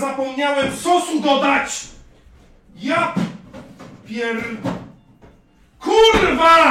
zapomniałem sosu dodać! Ja pier... Kurwa!